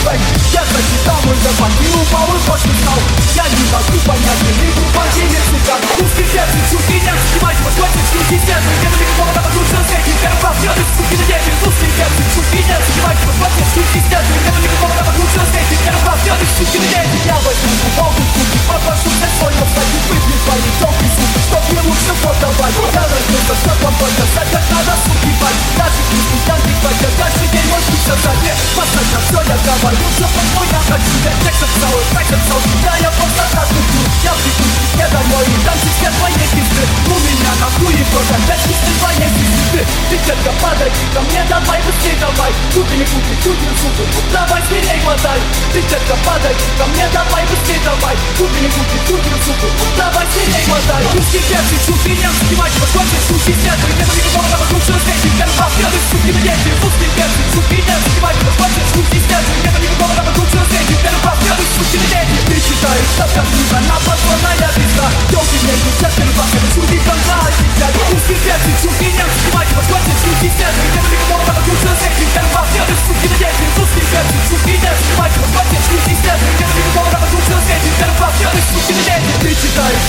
Эй, я зачитал мой запах и упал и Я не могу понять, или глубокий лексика Узкий сердце, чуги не снимать, подхватит чуги сердце Где далеко вокруг сердце, как прожжет из чуги на небе Узкий сердце, чуги не снимать, подхватит чуги сердце Где далеко вокруг сердце, как przesadnie Patrzę na co ja dawaj. Muszę pod moja rodzinę Nie chcę cały, tak chcę cały Ja ja poza każdy tu. Ja piku nie dam mojej Dam ci świat fajnie kisty Mówi ja na chuj proszę Lecz kisty fajnie kisty Ty, ty ciepka padaj Tam nie dawaj, bez nie dawaj. Cudy nie kupię, cudy nie cudy Poprawy Ты, детка, падай ко мне Давай, быстрей давай. Не купи, чуть не сука Давай, смелей мотай Русский перцы, чуки, не снимать Подхватишь, суки, снятый Нет никакого там лучше на свете Первый раз, первый, суки, дети Русский перцы, чуки, не снимать Подхватишь, суки, снятый Нет никакого там лучше на свете Первый раз, первый, суки, дети Ты читаешь, что как книга На подводная пизда Ёлки, не первый раз Я чуки, конца, дядя Русский перцы, чуки, не снимать Подхватишь, суки, снятый Нет никакого там лучше на свете Первый раз, первый, суки, дети Русский перцы, чуки, не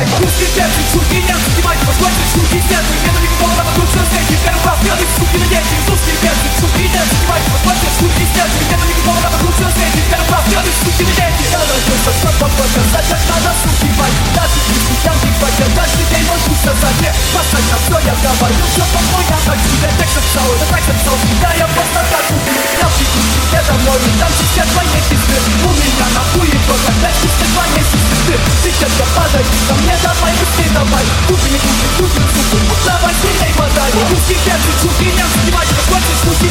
твои Русский перцы, чуки, не снимать, подхватишь, чуки, снят Нет никакого там лучше на свете, первый раз, белый, суки, на дети. Русский перцы, чуки, не снимать, подхватишь, чуки, снят Нет никакого там лучше на свете, первый раз, белый, суки, на дети. Я родился, чтобы показать, как надо, суки, бать Даже если я не день мой путь создать Мне все, я говорю, все по я хочу Я так я так написал, я так люблю Я приду к тебе домой, и там все твои пизды У меня на хуе только пять пизды твоей сестры. Ты детка, падай, ко мне давай, быстрей давай Купи, купи, купи, суку, давай сильней мотай Русский перцы, чуки, не снимать, как хочешь, руки